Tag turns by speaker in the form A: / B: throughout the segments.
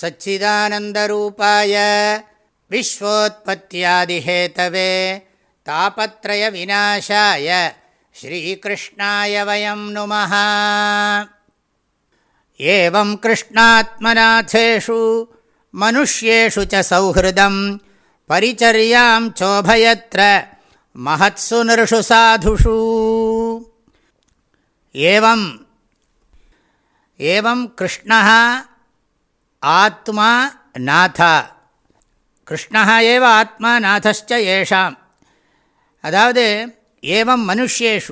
A: सच्चिदानन्दरूपाय विश्वोत्पत्त्यादिहेतवे तापत्रयविनाशाय श्रीकृष्णाय वयं नुमः एवं कृष्णात्मनाथेषु मनुष्येषु च सौहृदं परिचर्यां चोभयत्र महत्सु नृषु साधुषु एवं एवं कृष्णः ஆத்மா நாதா. கிருஷ்ணா ஏவ ஆத்மா நாதஸ்ச ஏஷாம். அதாவது ஏவம் மனுஷேஷு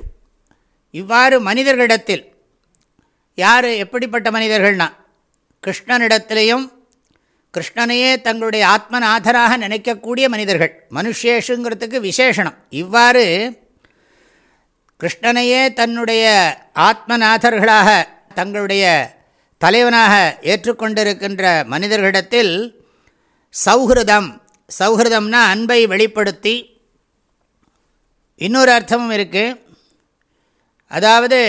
A: இவ்வாறு மனிதர்களிடத்தில் யார் எப்படிப்பட்ட மனிதர்கள்னா கிருஷ்ணனிடத்திலையும் கிருஷ்ணனையே தங்களுடைய ஆத்மநாதராக நினைக்கக்கூடிய மனிதர்கள். மனுஷேஷுங்கிறதுக்கு விசேஷனம். இவ்வாறு கிருஷ்ணனையே தன்னுடைய ஆத்மநாதர்களாக தங்களுடைய தலைவனாக ஏற்றுக்கொண்டிருக்கின்ற மனிதர்களிடத்தில் சௌஹிருதம் சௌஹிருதம்னா அன்பை வெளிப்படுத்தி. இன்னொரு அர்த்தமும் இருக்குது அதாவது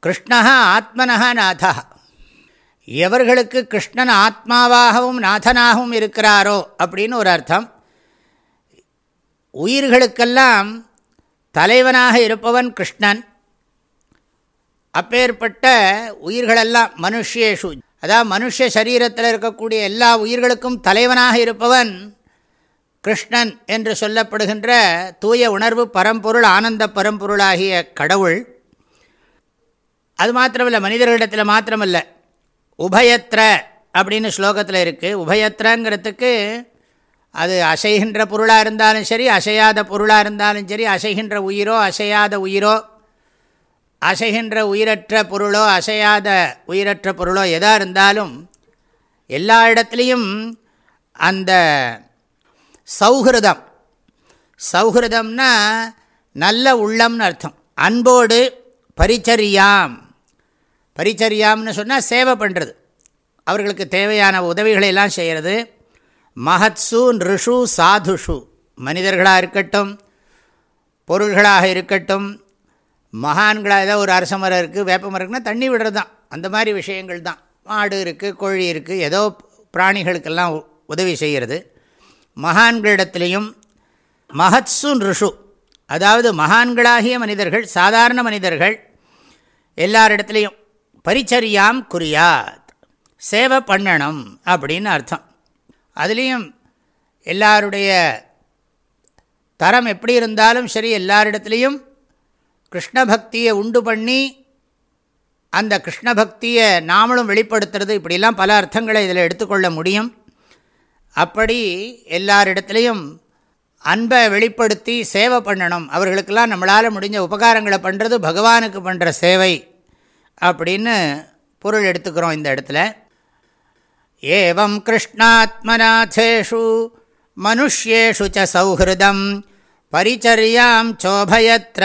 A: கிருஷ்ணா ஆத்மனஹா நாதா. எவர்களுக்கு கிருஷ்ணன் ஆத்மாவாகவும் நாதனாகவும் இருக்கிறாரோ அப்படின்னு ஒரு அர்த்தம். உயிர்களுக்கெல்லாம் தலைவனாக இருப்பவன் கிருஷ்ணன். அப்பேற்பட்ட உயிர்களெல்லாம் மனுஷேஷு. அதாவது மனுஷ சரீரத்தில் இருக்கக்கூடிய எல்லா உயிர்களுக்கும் தலைவனாக இருப்பவன் கிருஷ்ணன் என்று சொல்லப்படுகின்ற தூய உணர்வு பரம்பொருள் ஆனந்த பரம்பொருளாகிய கடவுள். அது மாத்திரமல்ல மனிதர்களிடத்தில் மாத்திரமல்ல. உபயத்திர அப்படின்னு ஸ்லோகத்தில் இருக்குது உபயத்திரங்கிறதுக்கு அது அசைகின்ற பொருளாக இருந்தாலும் சரி அசையாத பொருளாக இருந்தாலும் சரி அசைகின்ற உயிரோ அசையாத உயிரோ அசைகின்ற உயிரற்ற பொருளோ அசையாத உயிரற்ற பொருளோ எதாக இருந்தாலும் எல்லா இடத்துலையும் அந்த சௌஹிருதம். சௌஹிருதம்னா நல்ல உள்ளம்னு அர்த்தம். அன்போடு பரிச்சரியாம். பரிச்சரியாம்னு சொன்னால் சேவை பண்ணுறது அவர்களுக்கு தேவையான உதவிகளை எல்லாம் செய்கிறது மகத்சு ரிஷு சாதுஷு. மனிதர்களாக இருக்கட்டும் பொருள்களாக இருக்கட்டும் மகான்களாக ஏதோ ஒரு அரச மரம் இருக்குது வேப்ப மரம் இருக்குன்னா தண்ணி விடுறது தான் அந்த மாதிரி விஷயங்கள் தான் மாடு இருக்குது கோழி இருக்குது ஏதோ பிராணிகளுக்கெல்லாம் உதவி செய்கிறது மகான்களிடத்துலேயும் மகத்சு ரிஷு அதாவது மகான்களாகிய மனிதர்கள் சாதாரண மனிதர்கள் எல்லாரிடத்துலையும் பரிச்சரியாம் குறியாத் சேவை பண்ணணும் அப்படின்னு அர்த்தம். அதுலேயும் எல்லாருடைய தரம் எப்படி இருந்தாலும் சரி எல்லாரிடத்துலேயும் கிருஷ்ண பக்தியை உண்டு பண்ணி அந்த கிருஷ்ண பக்தியை நாமளும் வெளிப்படுத்துறது இப்படிலாம் பல அர்த்தங்களை இதில் எடுத்துக்கொள்ள முடியும். அப்படி எல்லாரிடத்துலையும் அன்பை வெளிப்படுத்தி சேவை பண்ணணும். அவர்களுக்கெல்லாம் நம்மளால் முடிஞ்ச உபகாரங்களை பண்ணுறது பகவானுக்கு பண்ணுற சேவை அப்படின்னு பொருள் எடுத்துக்கிறோம் இந்த இடத்துல. ஏவம் கிருஷ்ணாத்மநாதேஷு மனுஷ்யேஷு ச சௌஹிருதம் பரிச்சரியாம் சோபயத்ர